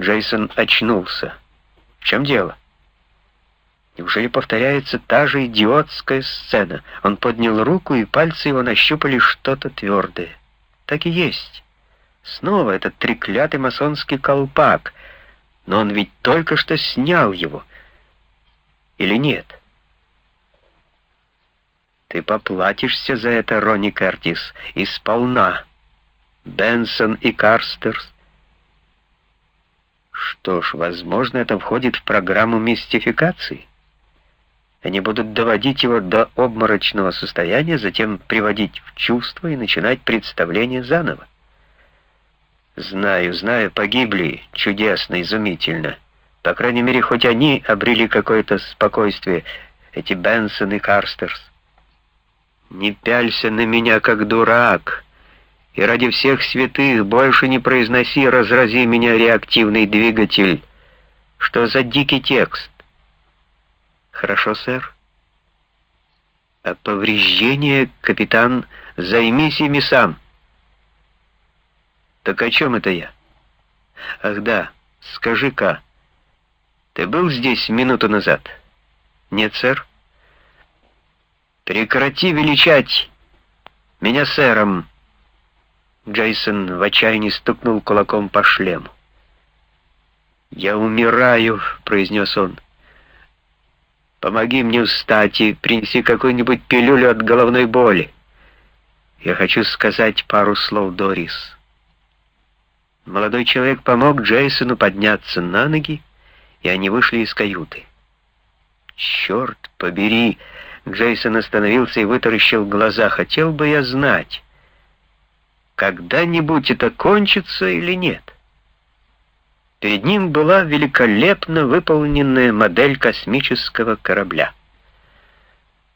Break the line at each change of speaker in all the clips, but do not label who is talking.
Джейсон очнулся. В чем дело? Неужели повторяется та же идиотская сцена? Он поднял руку, и пальцы его нащупали что-то твердое. Так и есть. Снова этот треклятый масонский колпак. Но он ведь только что снял его. Или нет? Ты поплатишься за это, Ронни Кертис, и сполна. Бенсон и Карстерс. Что ж, возможно, это входит в программу мистификации. Они будут доводить его до обморочного состояния, затем приводить в чувство и начинать представление заново. Знаю, знаю, погибли. Чудесно, изумительно. По крайней мере, хоть они обрели какое-то спокойствие, эти Бенсон и Карстерс. Не пялься на меня, как дурак, и ради всех святых больше не произноси «разрази меня реактивный двигатель». Что за дикий текст? Хорошо, сэр. А повреждение, капитан, займись ими сам. Так о чем это я? Ах да, скажи-ка, ты был здесь минуту назад? Нет, сэр. Прекрати величать меня сэром. Джейсон в отчаянии стукнул кулаком по шлему. «Я умираю», — произнес он. Помоги мне встать и принеси какую-нибудь пилюлю от головной боли. Я хочу сказать пару слов Дорис. Молодой человек помог Джейсону подняться на ноги, и они вышли из каюты. «Черт побери!» Джейсон остановился и вытаращил глаза. «Хотел бы я знать, когда-нибудь это кончится или нет?» Перед ним была великолепно выполненная модель космического корабля.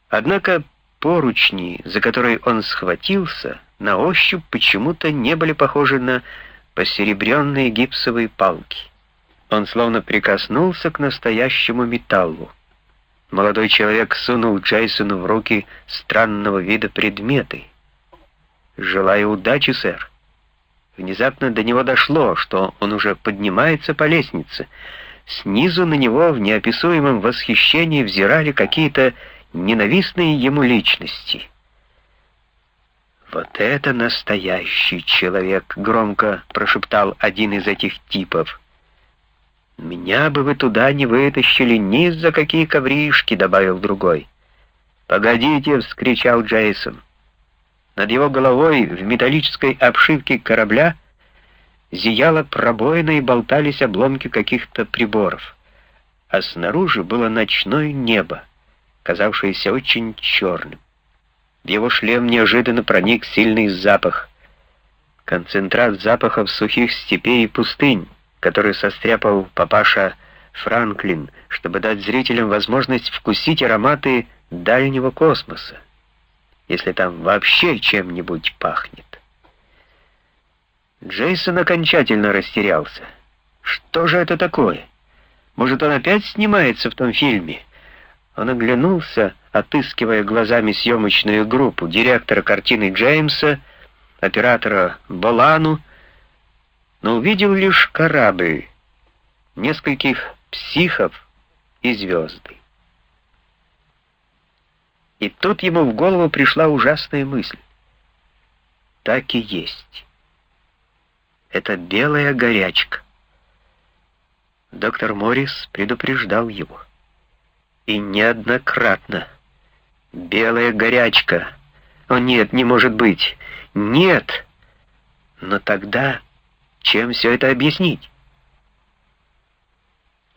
Однако поручни, за которые он схватился, на ощупь почему-то не были похожи на посеребренные гипсовые палки. Он словно прикоснулся к настоящему металлу. Молодой человек сунул Джейсону в руки странного вида предметы. «Желаю удачи, сэр». Внезапно до него дошло, что он уже поднимается по лестнице. Снизу на него в неописуемом восхищении взирали какие-то ненавистные ему личности. «Вот это настоящий человек!» — громко прошептал один из этих типов. «Меня бы вы туда не вытащили ни за какие ковришки!» — добавил другой. «Погодите!» — вскричал Джейсон. Над его головой в металлической обшивке корабля зияла пробоина и болтались обломки каких-то приборов. А снаружи было ночное небо, казавшееся очень черным. В его шлем неожиданно проник сильный запах. Концентрат запахов сухих степей и пустынь, который состряпал папаша Франклин, чтобы дать зрителям возможность вкусить ароматы дальнего космоса если там вообще чем-нибудь пахнет. Джейсон окончательно растерялся. Что же это такое? Может, он опять снимается в том фильме? Он оглянулся, отыскивая глазами съемочную группу, директора картины Джеймса, оператора Болану, но увидел лишь корабль, нескольких психов и звезды. И тут ему в голову пришла ужасная мысль. Так и есть. Это белая горячка. Доктор Моррис предупреждал его. И неоднократно. Белая горячка. О нет, не может быть. Нет. Но тогда чем все это объяснить?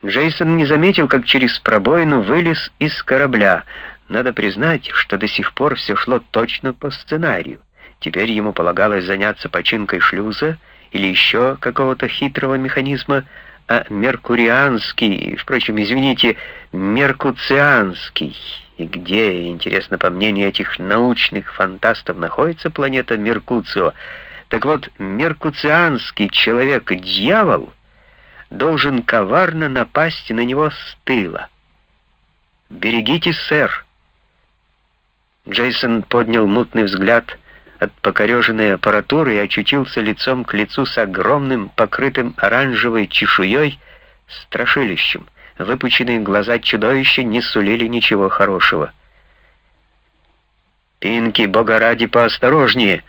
Джейсон не заметил, как через пробоину вылез из корабля, надо признать, что до сих пор все шло точно по сценарию. Теперь ему полагалось заняться починкой шлюза или еще какого-то хитрого механизма, а меркурианский, впрочем, извините, меркуцианский, и где, интересно, по мнению этих научных фантастов, находится планета Меркуцио, так вот, меркуцианский человек-дьявол должен коварно напасть на него с тыла. «Берегитесь, сэр!» Джейсон поднял мутный взгляд от покореженной аппаратуры и очутился лицом к лицу с огромным, покрытым оранжевой чешуей, страшилищем. Выпученные глаза чудовища не сулили ничего хорошего. «Пинки, бога ради, поосторожнее!»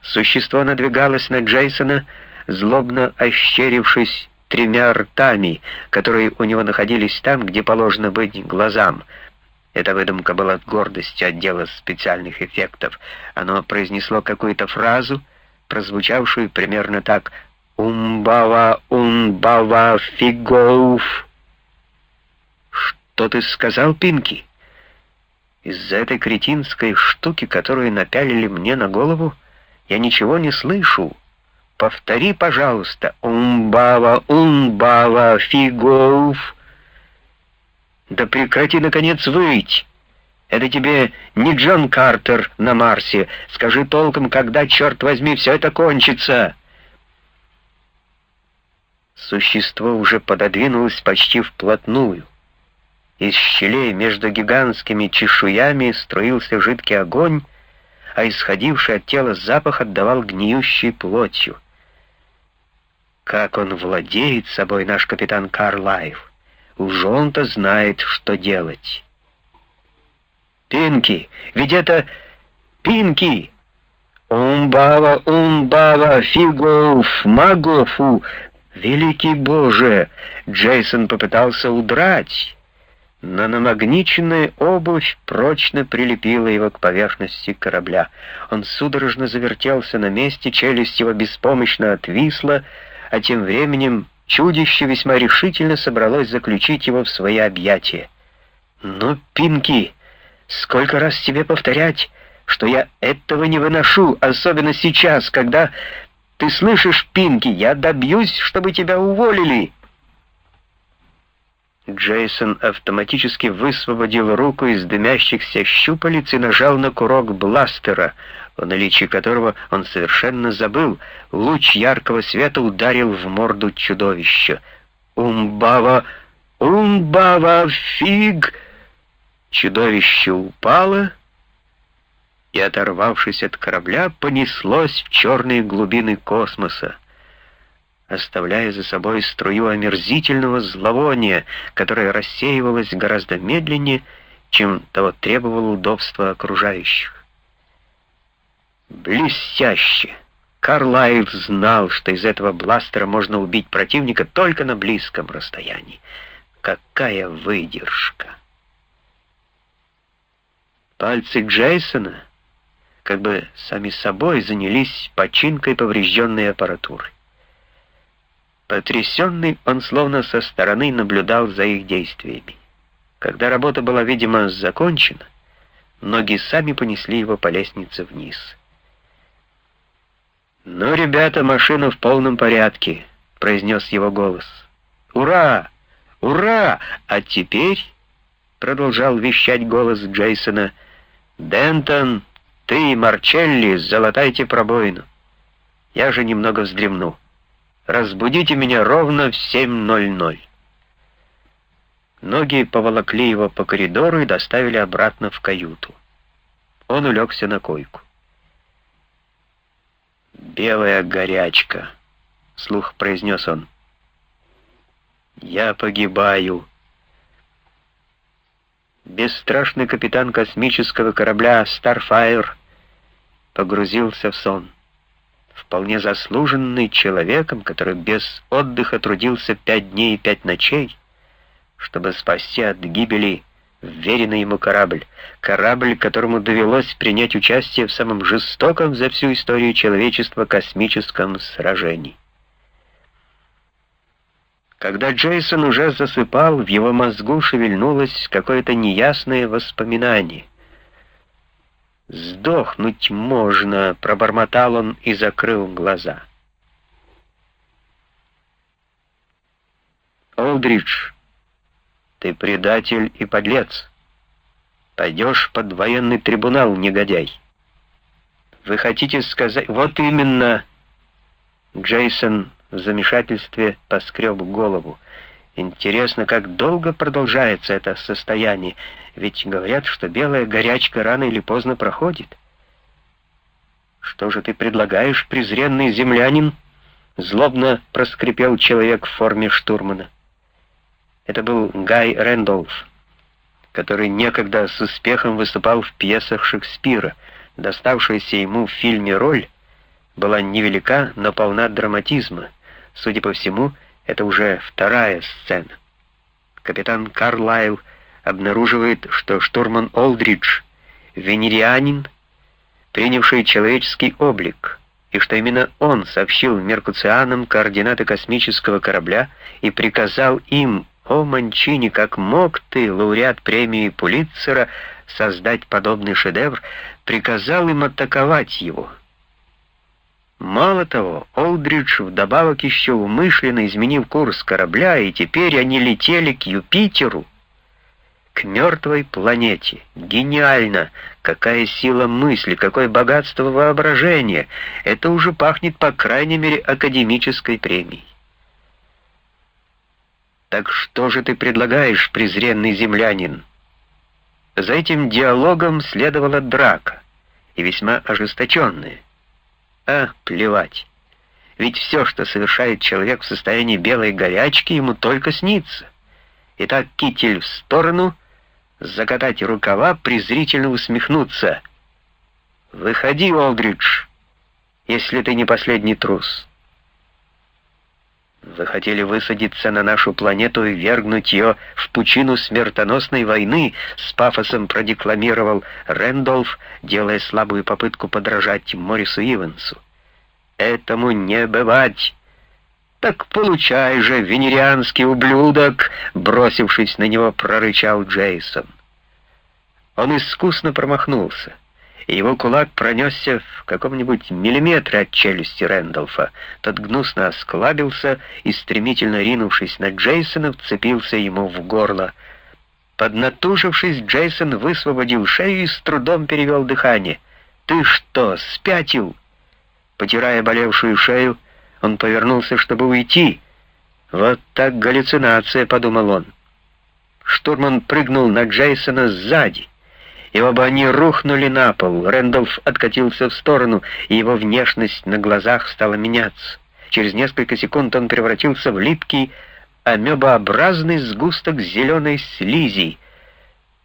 Существо надвигалось на Джейсона, злобно ощерившись тремя ртами, которые у него находились там, где положено быть глазам. Эта выдумка была гордостью отдела специальных эффектов. Оно произнесло какую-то фразу, прозвучавшую примерно так «Умбава, умбава, фигоуф». «Что ты сказал, Пинки?» Из-за этой кретинской штуки, которую напялили мне на голову, я ничего не слышу. Повтори, пожалуйста. Умбава, умбава, фигов. Да прекрати, наконец, выть. Это тебе не Джон Картер на Марсе. Скажи толком, когда, черт возьми, все это кончится. Существо уже пододвинулось почти вплотную. Из щелей между гигантскими чешуями струился жидкий огонь, а исходивший от тела запах отдавал гниющей плотью. Как он владеет собой, наш капитан Карлайф. Уж он-то знает, что делать. Пинки, ведь это Пинки! Умбава, умбава, фигов, магофу! Великий Боже! Джейсон попытался удрать но намагниченная обувь прочно прилепила его к поверхности корабля. Он судорожно завертелся на месте, челюсть его беспомощно отвисла, а тем временем чудище весьма решительно собралось заключить его в свои объятия. «Ну, Пинки, сколько раз тебе повторять, что я этого не выношу, особенно сейчас, когда... Ты слышишь, Пинки, я добьюсь, чтобы тебя уволили!» Джейсон автоматически высвободил руку из дымящихся щупалец и нажал на курок бластера, о наличии которого он совершенно забыл. Луч яркого света ударил в морду чудовища. «Умбава! Умбава! Фиг!» Чудовище упало и, оторвавшись от корабля, понеслось в черные глубины космоса оставляя за собой струю омерзительного зловония, которое рассеивалось гораздо медленнее, чем того требовало удобства окружающих. Блестяще! Карлайл знал, что из этого бластера можно убить противника только на близком расстоянии. Какая выдержка! Пальцы Джейсона как бы сами собой занялись починкой поврежденной аппаратуры. Потрясенный, он словно со стороны наблюдал за их действиями. Когда работа была, видимо, закончена, ноги сами понесли его по лестнице вниз. «Ну, ребята, машина в полном порядке», — произнес его голос. «Ура! Ура! А теперь...» — продолжал вещать голос Джейсона. «Дентон, ты и Марчелли залатайте пробоину. Я же немного вздремну». Разбудите меня ровно в 7.00. Ноги поволокли его по коридору и доставили обратно в каюту. Он улегся на койку. «Белая горячка», — слух произнес он. «Я погибаю». Бесстрашный капитан космического корабля «Старфайр» погрузился в сон вполне заслуженный человеком, который без отдыха трудился пять дней и пять ночей, чтобы спасти от гибели вверенный ему корабль, корабль, которому довелось принять участие в самом жестоком за всю историю человечества космическом сражении. Когда Джейсон уже засыпал, в его мозгу шевельнулось какое-то неясное воспоминание. «Сдохнуть можно», — пробормотал он и закрыл глаза. «Олдридж, ты предатель и подлец. Пойдешь под военный трибунал, негодяй». «Вы хотите сказать...» «Вот именно...» Джейсон в замешательстве поскреб голову. Интересно, как долго продолжается это состояние, ведь говорят, что белая горячка рано или поздно проходит. «Что же ты предлагаешь, презренный землянин?» Злобно проскрипел человек в форме штурмана. Это был Гай Рэндолф, который некогда с успехом выступал в пьесах Шекспира. Доставшаяся ему в фильме роль была невелика, но полна драматизма. Судя по всему, это уже вторая сцена. Капитан Карлайл обнаруживает, что штурман Олдридж — венерианин, принявший человеческий облик, и что именно он сообщил меркуцианам координаты космического корабля и приказал им, о Манчини, как мог ты, лауреат премии Пулитцера, создать подобный шедевр, приказал им атаковать его. Мало того, Олдридж вдобавок еще умышленно изменил курс корабля, и теперь они летели к Юпитеру, к мертвой планете. Гениально! Какая сила мысли, какое богатство воображения! Это уже пахнет, по крайней мере, академической премией. «Так что же ты предлагаешь, презренный землянин?» За этим диалогом следовала драка, и весьма ожесточенная. А, плевать. Ведь все, что совершает человек в состоянии белой горячки, ему только снится. Итак, китель в сторону, закатать рукава, презрительно усмехнуться. «Выходи, Олдридж, если ты не последний трус». Вы хотели высадиться на нашу планету и вергнуть ее в пучину смертоносной войны, с пафосом продекламировал Рэндолф, делая слабую попытку подражать Морису Ивансу. Этому не бывать. Так получай же, венерианский ублюдок, бросившись на него, прорычал Джейсон. Он искусно промахнулся и его кулак пронесся в каком-нибудь миллиметре от челюсти Рэндалфа. Тот гнусно осклабился и, стремительно ринувшись на Джейсона, вцепился ему в горло. Поднатужившись, Джейсон высвободил шею и с трудом перевел дыхание. «Ты что, спятил?» Потирая болевшую шею, он повернулся, чтобы уйти. «Вот так галлюцинация», — подумал он. Штурман прыгнул на Джейсона сзади и оба они рухнули на пол. Рэндалф откатился в сторону, и его внешность на глазах стала меняться. Через несколько секунд он превратился в липкий, амебообразный сгусток зеленой слизи.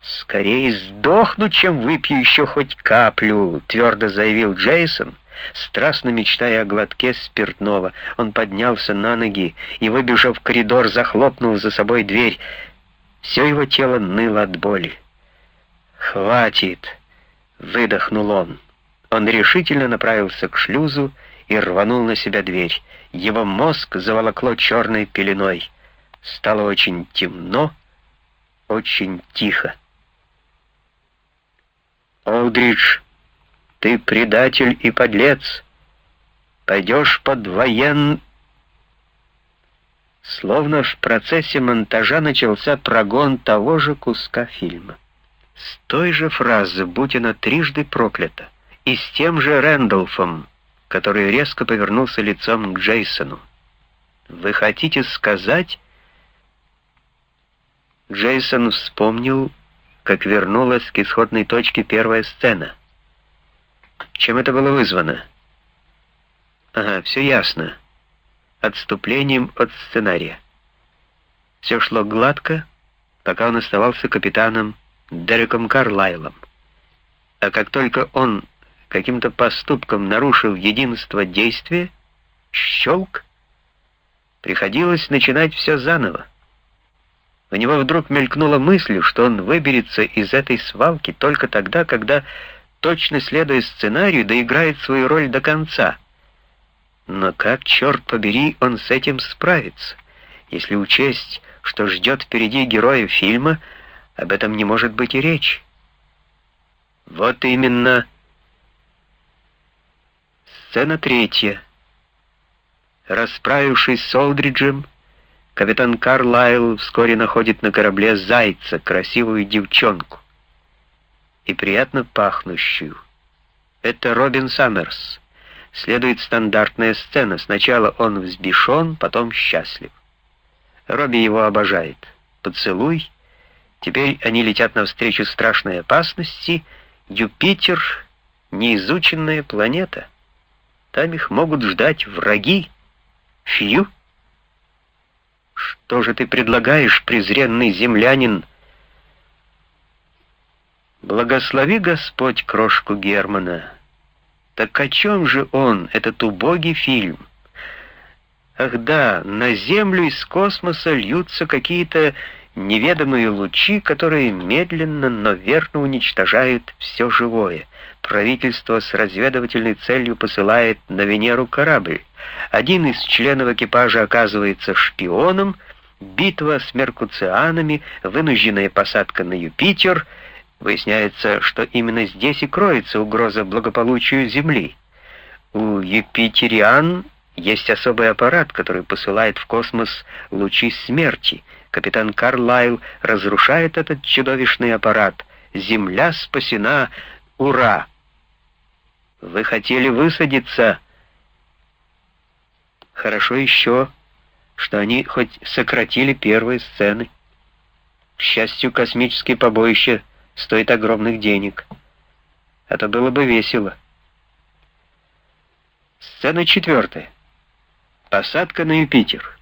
«Скорее сдохну, чем выпью еще хоть каплю», — твердо заявил Джейсон, страстно мечтая о глотке спиртного. Он поднялся на ноги и, выбежав в коридор, захлопнул за собой дверь. Все его тело ныло от боли. «Хватит!» — выдохнул он. Он решительно направился к шлюзу и рванул на себя дверь. Его мозг заволокло черной пеленой. Стало очень темно, очень тихо. «Олдридж, ты предатель и подлец. Пойдешь под воен...» Словно в процессе монтажа начался прогон того же куска фильма. С той же фразы, будь она трижды проклята, и с тем же Рэндолфом, который резко повернулся лицом к Джейсону. «Вы хотите сказать...» Джейсон вспомнил, как вернулась к исходной точке первая сцена. Чем это было вызвано? Ага, все ясно. Отступлением от сценария. Все шло гладко, пока он оставался капитаном Дереком Карлайлом. А как только он каким-то поступком нарушил единство действия, щелк, приходилось начинать все заново. У него вдруг мелькнула мысль, что он выберется из этой свалки только тогда, когда, точно следуя сценарию, доиграет свою роль до конца. Но как, черт побери, он с этим справится, если учесть, что ждет впереди героя фильма — об этом не может быть и речи. Вот именно. Сцена третья. Расправившись с Олдриджем, капитан Карлайл вскоре находит на корабле зайца, красивую девчонку, и приятно пахнущую. Это Робин Саммерс. Следует стандартная сцена. Сначала он взбешен, потом счастлив. Робби его обожает. Поцелуй — Теперь они летят навстречу страшной опасности. Юпитер неизученная планета. Там их могут ждать враги. Фью. Что же ты предлагаешь, презренный землянин? Благослови Господь крошку Германа. Так о чем же он, этот убогий фильм? Ах да, на Землю из космоса льются какие-то неведомые лучи, которые медленно, но верно уничтожают все живое. Правительство с разведывательной целью посылает на Венеру корабль. Один из членов экипажа оказывается шпионом, битва с меркуцианами, вынужденная посадка на Юпитер. Выясняется, что именно здесь и кроется угроза благополучию Земли. У юпитериан есть особый аппарат, который посылает в космос лучи смерти. Капитан Карлайл разрушает этот чудовищный аппарат. Земля спасена. Ура! Вы хотели высадиться. Хорошо еще, что они хоть сократили первые сцены. К счастью, космические побоища стоят огромных денег. Это было бы весело. Сцена четвертая. Посадка на Юпитер.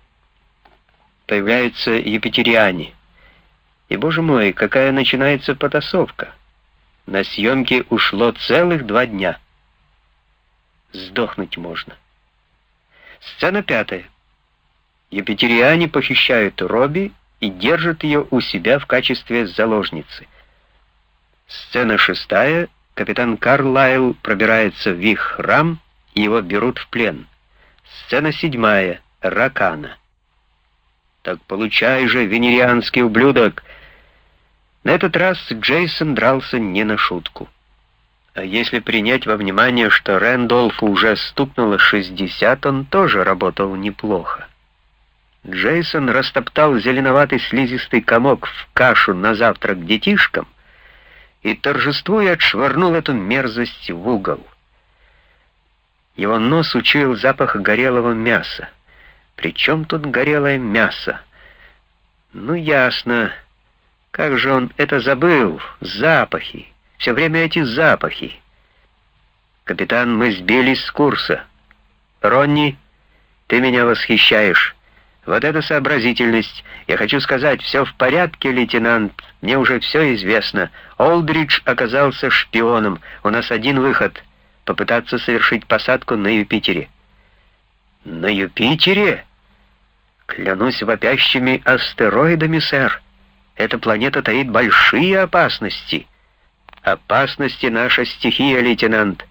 Появляются юпитериане. И, боже мой, какая начинается потасовка. На съемки ушло целых два дня. Сдохнуть можно. Сцена пятая. Юпитериане похищают Робби и держат ее у себя в качестве заложницы. Сцена шестая. Капитан Карлайл пробирается в их храм, и его берут в плен. Сцена седьмая. Ракана. Так получай же, венерианский ублюдок. На этот раз Джейсон дрался не на шутку. А если принять во внимание, что Рэндолфу уже стукнуло 60, он тоже работал неплохо. Джейсон растоптал зеленоватый слизистый комок в кашу на завтрак детишкам и, торжествуя, отшвырнул эту мерзость в угол. Его нос учуял запах горелого мяса. Причем тут горелое мясо? Ну, ясно. Как же он это забыл? Запахи. Все время эти запахи. Капитан, мы сбились с курса. Ронни, ты меня восхищаешь. Вот это сообразительность. Я хочу сказать, все в порядке, лейтенант. Мне уже все известно. Олдридж оказался шпионом. У нас один выход — попытаться совершить посадку на Юпитере. На Юпитере? Клянусь вопящими астероидами, сэр. Эта планета таит большие опасности. Опасности наша стихия, лейтенант.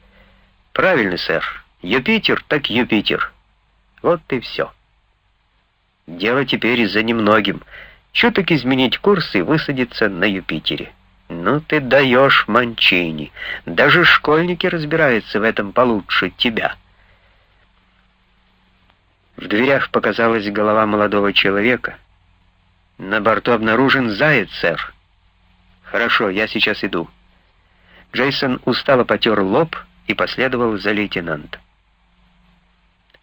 Правильно, сэр. Юпитер так Юпитер. Вот и все. Дело теперь за немногим. Чуток изменить курс и высадиться на Юпитере. «Ну ты даешь, Манчини. Даже школьники разбираются в этом получше тебя». В дверях показалась голова молодого человека. «На борту обнаружен заяц, сэр». «Хорошо, я сейчас иду». Джейсон устало потер лоб и последовал за лейтенантом.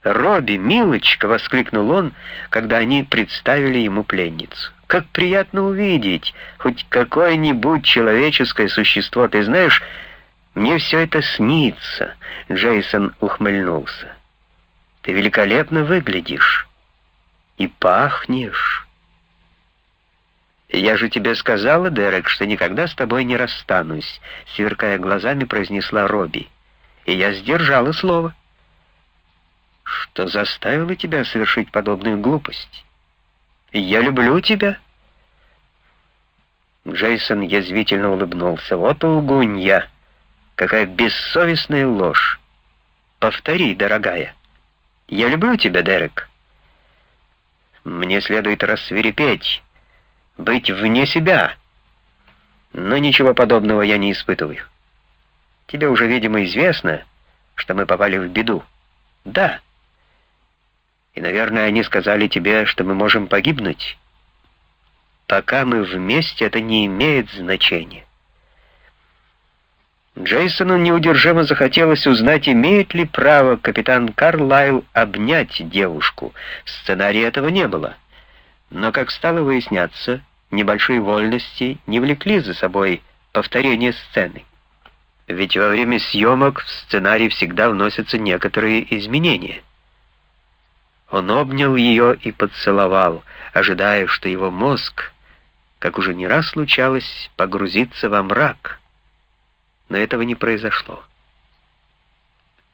«Робби, милочка!» — воскликнул он, когда они представили ему пленницу. Как приятно увидеть хоть какое-нибудь человеческое существо. Ты знаешь, мне все это снится. Джейсон ухмыльнулся. Ты великолепно выглядишь. И пахнешь. «Я же тебе сказала, Дерек, что никогда с тобой не расстанусь», — сверкая глазами, произнесла Робби. «И я сдержала слово». «Что заставило тебя совершить подобную глупость?» «Я люблю тебя». Джейсон язвительно улыбнулся. «Вот лгунья! Какая бессовестная ложь! Повтори, дорогая. Я люблю тебя, Дерек. Мне следует рассверепеть, быть вне себя. Но ничего подобного я не испытываю. Тебе уже, видимо, известно, что мы попали в беду. Да. И, наверное, они сказали тебе, что мы можем погибнуть. Пока мы вместе, это не имеет значения. Джейсону неудержимо захотелось узнать, имеет ли право капитан Карлайл обнять девушку. Сценария этого не было. Но, как стало выясняться, небольшие вольности не влекли за собой повторение сцены. Ведь во время съемок в сценарий всегда вносятся некоторые изменения. Он обнял ее и поцеловал, ожидая, что его мозг, как уже не раз случалось, погрузится во мрак. Но этого не произошло.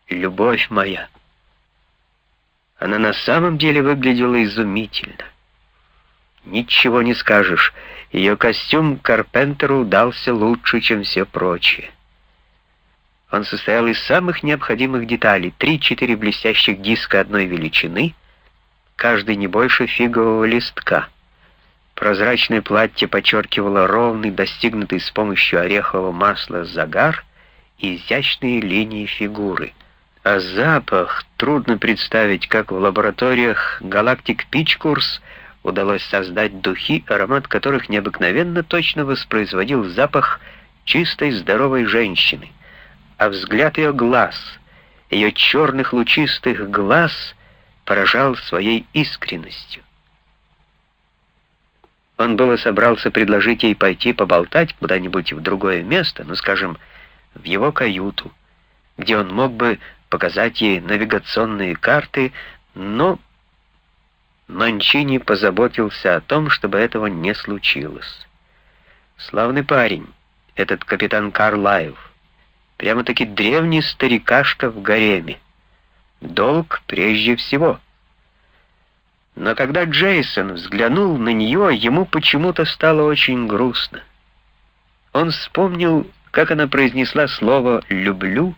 «Любовь моя!» Она на самом деле выглядела изумительно. Ничего не скажешь, ее костюм Карпентеру удался лучше, чем все прочие. Он состоял из самых необходимых деталей. Три-четыре блестящих диска одной величины, каждый не больше фигового листка. Прозрачное платье подчеркивало ровный, достигнутый с помощью орехового масла загар и изящные линии фигуры. А запах трудно представить, как в лабораториях Galactic Pitchcourse удалось создать духи, аромат которых необыкновенно точно воспроизводил запах чистой здоровой женщины а взгляд ее глаз, ее черных лучистых глаз поражал своей искренностью. Он было собрался предложить ей пойти поболтать куда-нибудь в другое место, ну, скажем, в его каюту, где он мог бы показать ей навигационные карты, но Манчини позаботился о том, чтобы этого не случилось. Славный парень, этот капитан Карлаев. Прямо-таки древний старикашка в гареме. Долг прежде всего. Но когда Джейсон взглянул на нее, ему почему-то стало очень грустно. Он вспомнил, как она произнесла слово «люблю»,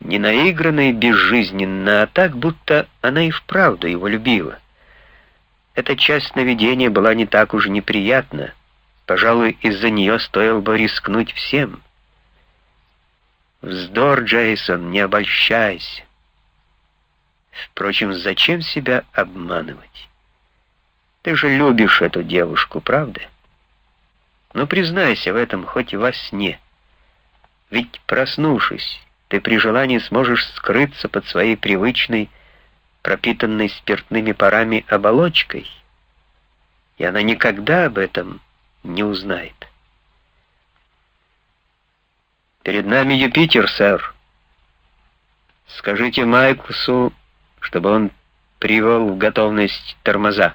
не наигранно и безжизненно, а так, будто она и вправду его любила. Эта часть сновидения была не так уж неприятна. Пожалуй, из-за нее стоило бы рискнуть всем — Вздор, Джейсон, не обольщайся. Впрочем, зачем себя обманывать? Ты же любишь эту девушку, правда? Ну, признайся в этом хоть и во сне. Ведь, проснувшись, ты при желании сможешь скрыться под своей привычной, пропитанной спиртными парами оболочкой, и она никогда об этом не узнает. Перед нами Юпитер, сэр. Скажите Майклсу, чтобы он привел в готовность тормоза.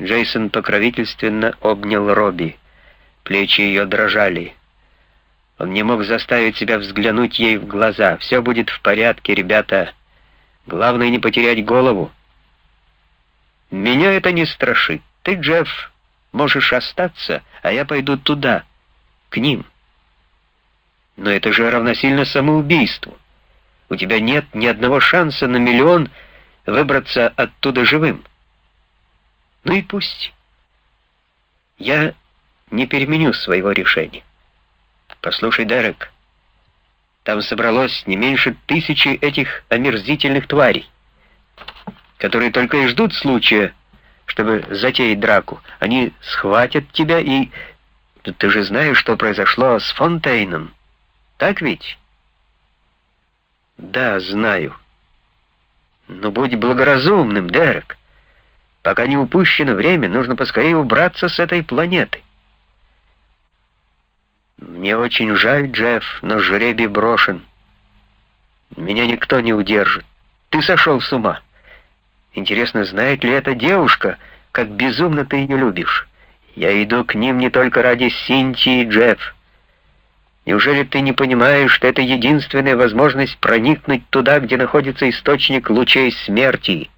Джейсон покровительственно обнял Робби. Плечи ее дрожали. Он не мог заставить себя взглянуть ей в глаза. «Все будет в порядке, ребята. Главное не потерять голову». «Меня это не страшит. Ты, Джефф, можешь остаться, а я пойду туда, к ним». Но это же равносильно самоубийству. У тебя нет ни одного шанса на миллион выбраться оттуда живым. Ну и пусть. Я не переменю своего решения. Послушай, Дерек, там собралось не меньше тысячи этих омерзительных тварей, которые только и ждут случая, чтобы затеять драку. Они схватят тебя и... Ты же знаешь, что произошло с Фонтейном. Так ведь? Да, знаю. Но будь благоразумным, Дерек. Пока не упущено время, нужно поскорее убраться с этой планеты. Мне очень жаль, Джефф, но жребий брошен. Меня никто не удержит. Ты сошел с ума. Интересно, знает ли эта девушка, как безумно ты ее любишь? Я иду к ним не только ради Синтии, Джефф. Неужели ты не понимаешь, что это единственная возможность проникнуть туда, где находится источник лучей смерти?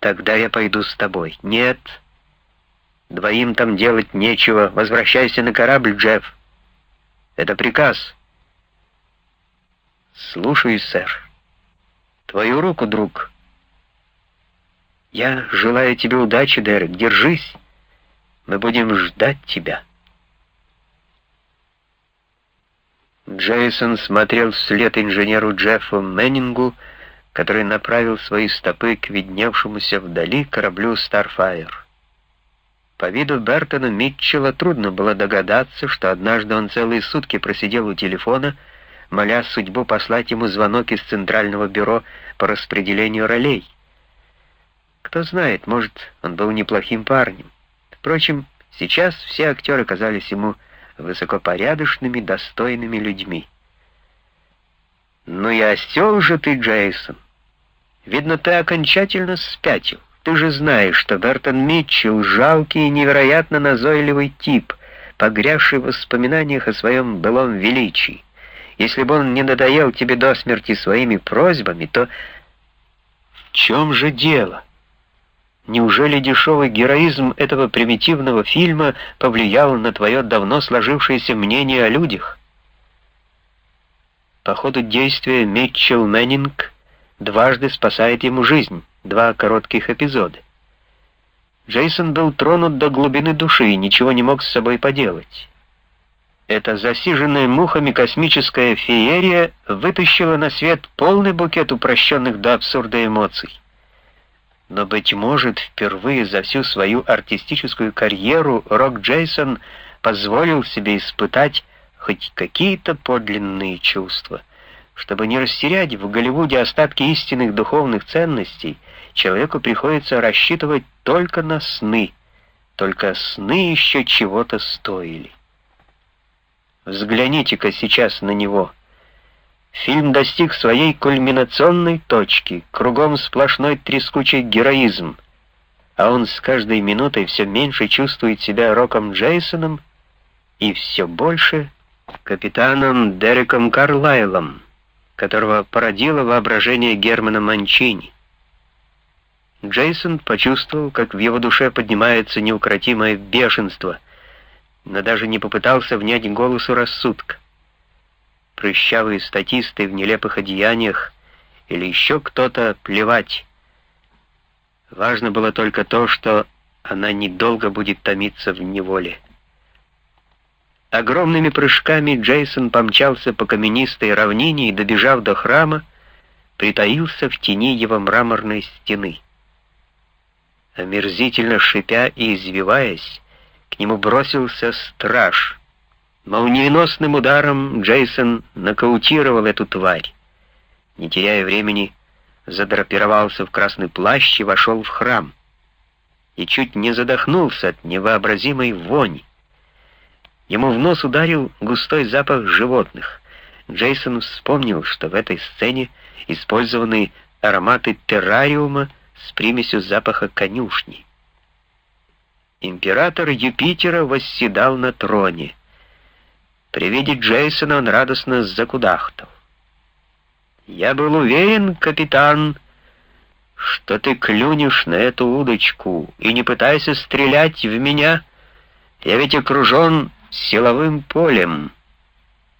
Тогда я пойду с тобой. Нет. Двоим там делать нечего. Возвращайся на корабль, Джефф. Это приказ. Слушаюсь, сэр. Твою руку, друг. Я желаю тебе удачи, Дерек. Держись. Мы будем ждать тебя. Джейсон смотрел вслед инженеру Джеффу Меннингу, который направил свои стопы к видневшемуся вдали кораблю Starfire. По виду Бертона Митчелла трудно было догадаться, что однажды он целые сутки просидел у телефона, моля судьбу послать ему звонок из Центрального бюро по распределению ролей. Кто знает, может, он был неплохим парнем. Впрочем, сейчас все актеры казались ему высокопорядочными, достойными людьми. «Ну и осел же ты, Джейсон! Видно, ты окончательно спятил. Ты же знаешь, что Бертон Митчелл — жалкий и невероятно назойливый тип, погрязший в воспоминаниях о своем былом величии. Если бы он не надоел тебе до смерти своими просьбами, то... В чем же дело? Неужели дешевый героизм этого примитивного фильма повлиял на твое давно сложившееся мнение о людях? По ходу действия Митчелл Мэннинг дважды спасает ему жизнь, два коротких эпизода. Джейсон был тронут до глубины души и ничего не мог с собой поделать. Эта засиженная мухами космическая феерия вытащила на свет полный букет упрощенных до абсурда эмоций. Но, быть может, впервые за всю свою артистическую карьеру Рок Джейсон позволил себе испытать хоть какие-то подлинные чувства. Чтобы не растерять в Голливуде остатки истинных духовных ценностей, человеку приходится рассчитывать только на сны. Только сны еще чего-то стоили. Взгляните-ка сейчас на него. Фильм достиг своей кульминационной точки, кругом сплошной трескучий героизм, а он с каждой минутой все меньше чувствует себя Роком Джейсоном и все больше капитаном Дереком Карлайлом, которого породило воображение Германа Манчини. Джейсон почувствовал, как в его душе поднимается неукротимое бешенство — но даже не попытался внять голосу рассудка. Прыщавые статисты в нелепых одеяниях или еще кто-то плевать. Важно было только то, что она недолго будет томиться в неволе. Огромными прыжками Джейсон помчался по каменистой равнине и, добежав до храма, притаился в тени его мраморной стены. Омерзительно шипя и извиваясь, к нему бросился страж. Молниеносным ударом Джейсон нокаутировал эту тварь. Не теряя времени, задрапировался в красный плащ и вошел в храм. И чуть не задохнулся от невообразимой вони. Ему в нос ударил густой запах животных. Джейсон вспомнил, что в этой сцене использованы ароматы террариума с примесью запаха конюшни. Император Юпитера восседал на троне. При виде Джейсона он радостно закудахтал. «Я был уверен, капитан, что ты клюнешь на эту удочку, и не пытайся стрелять в меня, я ведь окружен силовым полем.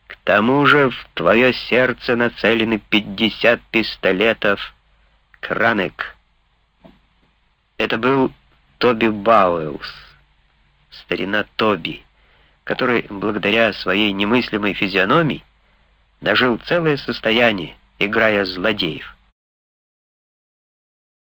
К тому же в твое сердце нацелены пятьдесят пистолетов Кранек». Это был Тоби Бауэлс, старина Тоби, который, благодаря своей немыслимой физиономии, дожил целое состояние, играя злодеев.